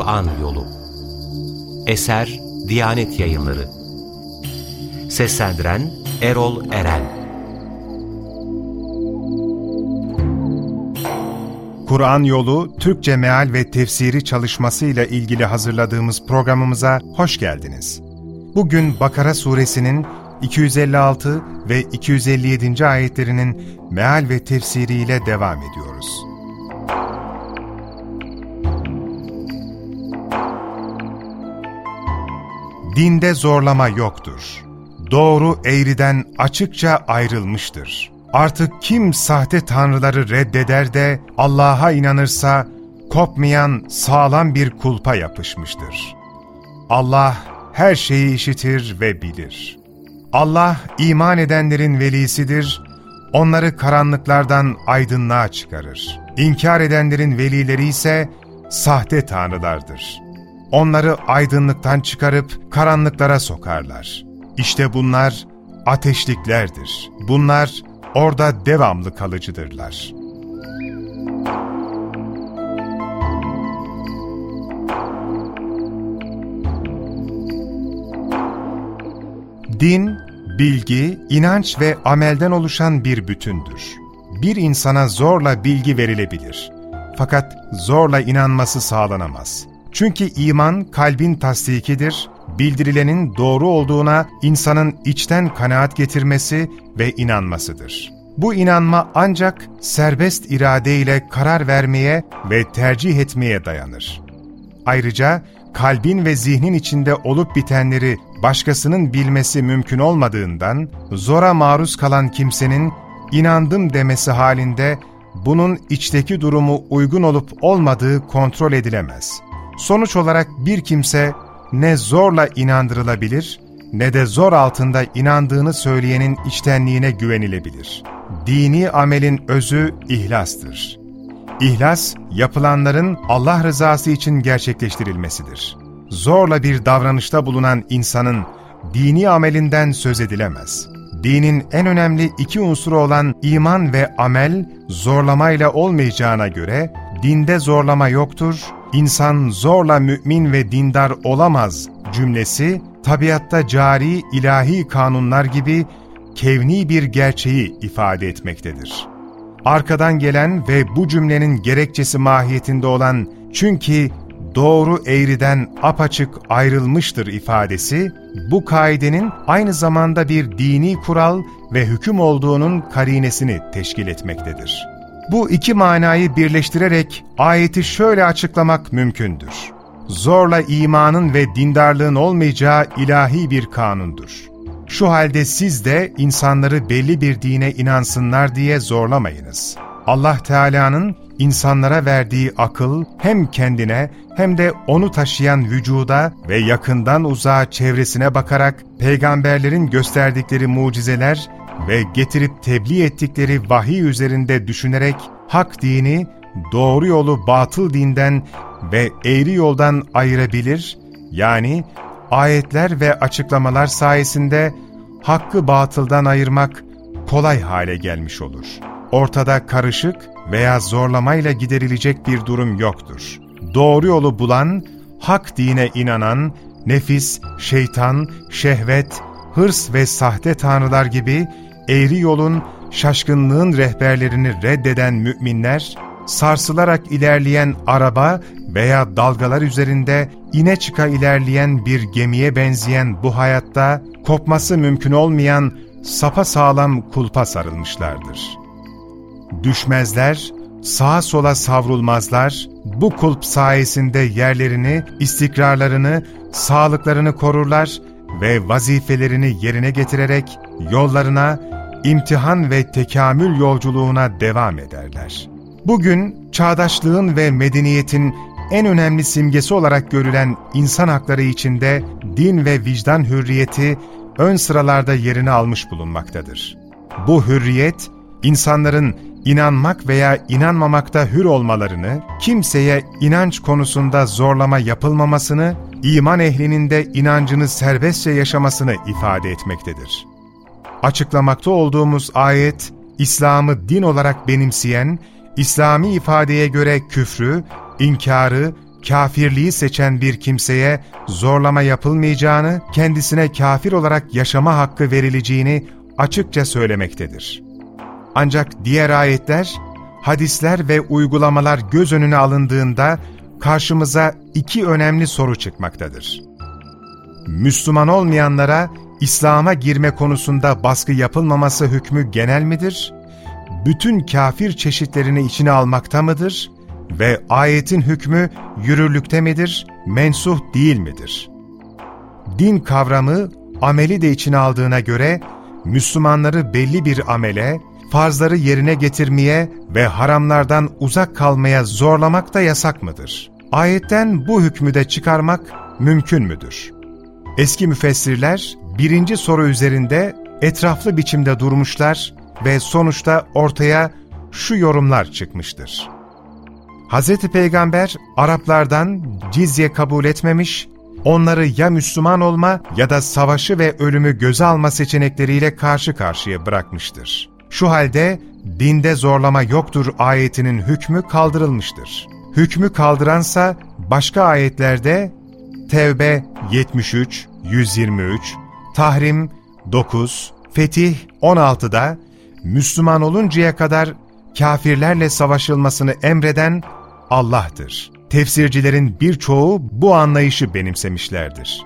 Kur'an Yolu Eser Diyanet Yayınları Seslendiren Erol Eren Kur'an Yolu Türkçe Meal ve Tefsiri çalışması ile ilgili hazırladığımız programımıza hoş geldiniz. Bugün Bakara suresinin 256 ve 257. ayetlerinin meal ve tefsiriyle devam ediyoruz. Dinde zorlama yoktur. Doğru eğriden açıkça ayrılmıştır. Artık kim sahte tanrıları reddeder de Allah'a inanırsa kopmayan sağlam bir kulpa yapışmıştır. Allah her şeyi işitir ve bilir. Allah iman edenlerin velisidir, onları karanlıklardan aydınlığa çıkarır. İnkar edenlerin velileri ise sahte tanrılardır. Onları aydınlıktan çıkarıp karanlıklara sokarlar. İşte bunlar ateşliklerdir. Bunlar orada devamlı kalıcıdırlar. Din, bilgi, inanç ve amelden oluşan bir bütündür. Bir insana zorla bilgi verilebilir. Fakat zorla inanması sağlanamaz. Çünkü iman kalbin tasdikidir, bildirilenin doğru olduğuna insanın içten kanaat getirmesi ve inanmasıdır. Bu inanma ancak serbest iradeyle karar vermeye ve tercih etmeye dayanır. Ayrıca kalbin ve zihnin içinde olup bitenleri başkasının bilmesi mümkün olmadığından, zora maruz kalan kimsenin inandım demesi halinde bunun içteki durumu uygun olup olmadığı kontrol edilemez. Sonuç olarak bir kimse ne zorla inandırılabilir ne de zor altında inandığını söyleyenin içtenliğine güvenilebilir. Dini amelin özü ihlastır. İhlas, yapılanların Allah rızası için gerçekleştirilmesidir. Zorla bir davranışta bulunan insanın dini amelinden söz edilemez. Dinin en önemli iki unsuru olan iman ve amel zorlamayla olmayacağına göre dinde zorlama yoktur, insan zorla mümin ve dindar olamaz cümlesi tabiatta cari ilahi kanunlar gibi kevni bir gerçeği ifade etmektedir. Arkadan gelen ve bu cümlenin gerekçesi mahiyetinde olan çünkü doğru eğriden apaçık ayrılmıştır ifadesi, bu kaidenin aynı zamanda bir dini kural ve hüküm olduğunun karinesini teşkil etmektedir. Bu iki manayı birleştirerek ayeti şöyle açıklamak mümkündür. Zorla imanın ve dindarlığın olmayacağı ilahi bir kanundur. Şu halde siz de insanları belli bir dine inansınlar diye zorlamayınız. Allah Teala'nın insanlara verdiği akıl hem kendine hem de onu taşıyan vücuda ve yakından uzağa çevresine bakarak peygamberlerin gösterdikleri mucizeler ve getirip tebliğ ettikleri vahiy üzerinde düşünerek hak dini, doğru yolu batıl dinden ve eğri yoldan ayırabilir, yani ayetler ve açıklamalar sayesinde hakkı batıldan ayırmak kolay hale gelmiş olur. Ortada karışık veya zorlamayla giderilecek bir durum yoktur. Doğru yolu bulan, hak dine inanan, nefis, şeytan, şehvet, hırs ve sahte tanrılar gibi eğri yolun, şaşkınlığın rehberlerini reddeden müminler, sarsılarak ilerleyen araba veya dalgalar üzerinde ine çıka ilerleyen bir gemiye benzeyen bu hayatta kopması mümkün olmayan sapa sağlam kulpa sarılmışlardır. Düşmezler, sağa sola savrulmazlar, bu kulp sayesinde yerlerini, istikrarlarını, sağlıklarını korurlar ve vazifelerini yerine getirerek yollarına, imtihan ve tekamül yolculuğuna devam ederler. Bugün çağdaşlığın ve medeniyetin en önemli simgesi olarak görülen insan hakları içinde din ve vicdan hürriyeti ön sıralarda yerini almış bulunmaktadır. Bu hürriyet, insanların inanmak veya inanmamakta hür olmalarını, kimseye inanç konusunda zorlama yapılmamasını, iman ehlinin de inancını serbestçe yaşamasını ifade etmektedir. Açıklamakta olduğumuz ayet, İslam'ı din olarak benimseyen, İslami ifadeye göre küfrü, inkarı, kafirliği seçen bir kimseye zorlama yapılmayacağını, kendisine kafir olarak yaşama hakkı verileceğini açıkça söylemektedir. Ancak diğer ayetler, hadisler ve uygulamalar göz önüne alındığında karşımıza iki önemli soru çıkmaktadır. Müslüman olmayanlara İslam'a girme konusunda baskı yapılmaması hükmü genel midir? Bütün kafir çeşitlerini içine almakta mıdır? Ve ayetin hükmü yürürlükte midir, mensuh değil midir? Din kavramı ameli de içine aldığına göre Müslümanları belli bir amele, farzları yerine getirmeye ve haramlardan uzak kalmaya zorlamak da yasak mıdır? Ayetten bu hükmü de çıkarmak mümkün müdür? Eski müfessirler birinci soru üzerinde etraflı biçimde durmuşlar ve sonuçta ortaya şu yorumlar çıkmıştır. Hz. Peygamber Araplardan cizye kabul etmemiş, onları ya Müslüman olma ya da savaşı ve ölümü göze alma seçenekleriyle karşı karşıya bırakmıştır. Şu halde dinde zorlama yoktur ayetinin hükmü kaldırılmıştır. Hükmü kaldıransa başka ayetlerde Tevbe 73, 123, Tahrim 9, Fetih 16'da Müslüman oluncaya kadar kafirlerle savaşılmasını emreden Allah'tır. Tefsircilerin birçoğu bu anlayışı benimsemişlerdir.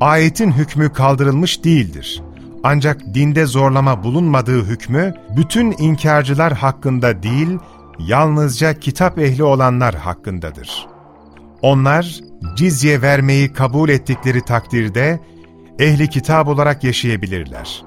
Ayetin hükmü kaldırılmış değildir. Ancak dinde zorlama bulunmadığı hükmü bütün inkarcılar hakkında değil, yalnızca kitap ehli olanlar hakkındadır. Onlar cizye vermeyi kabul ettikleri takdirde ehli kitap olarak yaşayabilirler.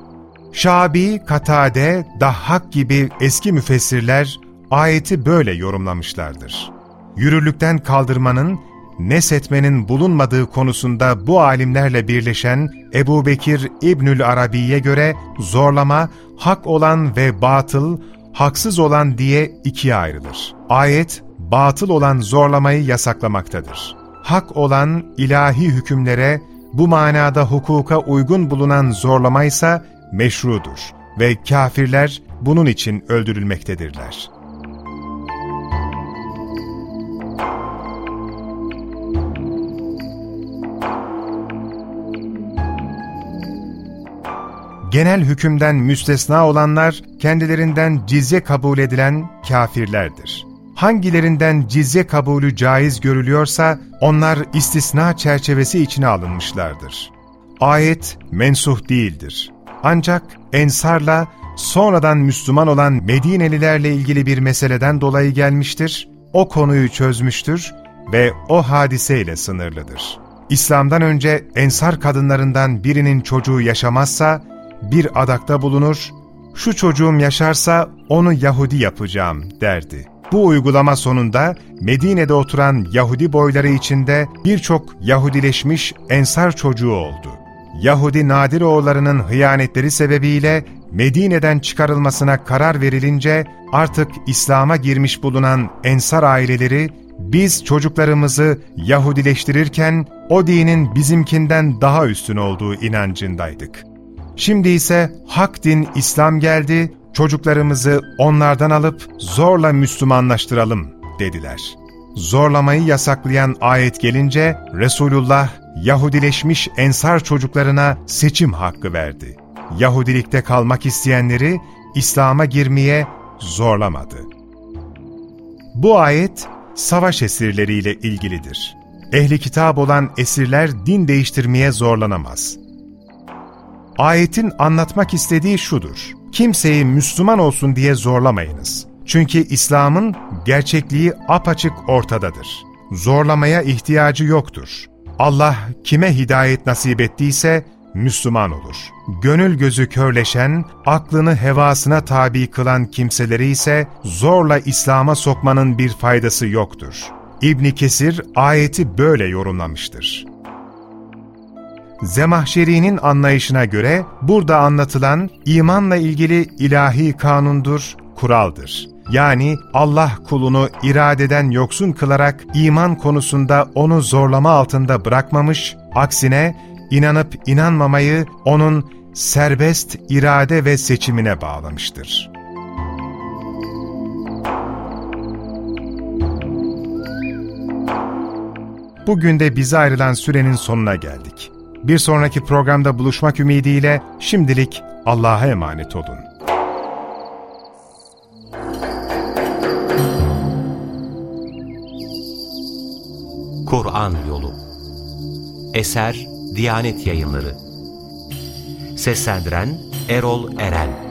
Şabi, Katade, Dahhak gibi eski müfessirler ayeti böyle yorumlamışlardır. Yürürlükten kaldırmanın, nesetmenin bulunmadığı konusunda bu alimlerle birleşen Ebu Bekir İbnül Arabi'ye göre zorlama, hak olan ve batıl, haksız olan diye ikiye ayrılır. Ayet, batıl olan zorlamayı yasaklamaktadır. Hak olan ilahi hükümlere, bu manada hukuka uygun bulunan zorlama ise meşrudur ve kafirler bunun için öldürülmektedirler. Genel hükümden müstesna olanlar kendilerinden cizye kabul edilen kafirlerdir. Hangilerinden cizye kabulü caiz görülüyorsa onlar istisna çerçevesi içine alınmışlardır. Ayet mensuh değildir. Ancak Ensar'la sonradan Müslüman olan Medinelilerle ilgili bir meseleden dolayı gelmiştir, o konuyu çözmüştür ve o hadiseyle sınırlıdır. İslam'dan önce Ensar kadınlarından birinin çocuğu yaşamazsa, bir adakta bulunur, şu çocuğum yaşarsa onu Yahudi yapacağım derdi. Bu uygulama sonunda Medine'de oturan Yahudi boyları içinde birçok Yahudileşmiş Ensar çocuğu oldu. Yahudi Nadiroğullarının hıyanetleri sebebiyle Medine'den çıkarılmasına karar verilince artık İslam'a girmiş bulunan Ensar aileleri biz çocuklarımızı Yahudileştirirken o dinin bizimkinden daha üstün olduğu inancındaydık. Şimdi ise hak din İslam geldi, çocuklarımızı onlardan alıp zorla Müslümanlaştıralım dediler. Zorlamayı yasaklayan ayet gelince Resulullah Yahudileşmiş ensar çocuklarına seçim hakkı verdi. Yahudilikte kalmak isteyenleri İslam'a girmeye zorlamadı. Bu ayet savaş esirleriyle ilgilidir. Ehli kitap olan esirler din değiştirmeye zorlanamaz. Ayetin anlatmak istediği şudur. Kimseyi Müslüman olsun diye zorlamayınız. Çünkü İslam'ın gerçekliği apaçık ortadadır. Zorlamaya ihtiyacı yoktur. Allah kime hidayet nasip ettiyse Müslüman olur. Gönül gözü körleşen, aklını hevasına tabi kılan kimseleri ise zorla İslam'a sokmanın bir faydası yoktur. İbni Kesir ayeti böyle yorumlamıştır. Zemahşeri'nin anlayışına göre burada anlatılan imanla ilgili ilahi kanundur, kuraldır. Yani Allah kulunu iradeden yoksun kılarak iman konusunda onu zorlama altında bırakmamış, aksine inanıp inanmamayı onun serbest irade ve seçimine bağlamıştır. Bugün de bize ayrılan sürenin sonuna geldik. Bir sonraki programda buluşmak ümidiyle şimdilik Allah'a emanet olun. Kur'an Yolu Eser Diyanet Yayınları Seslendiren Erol Eren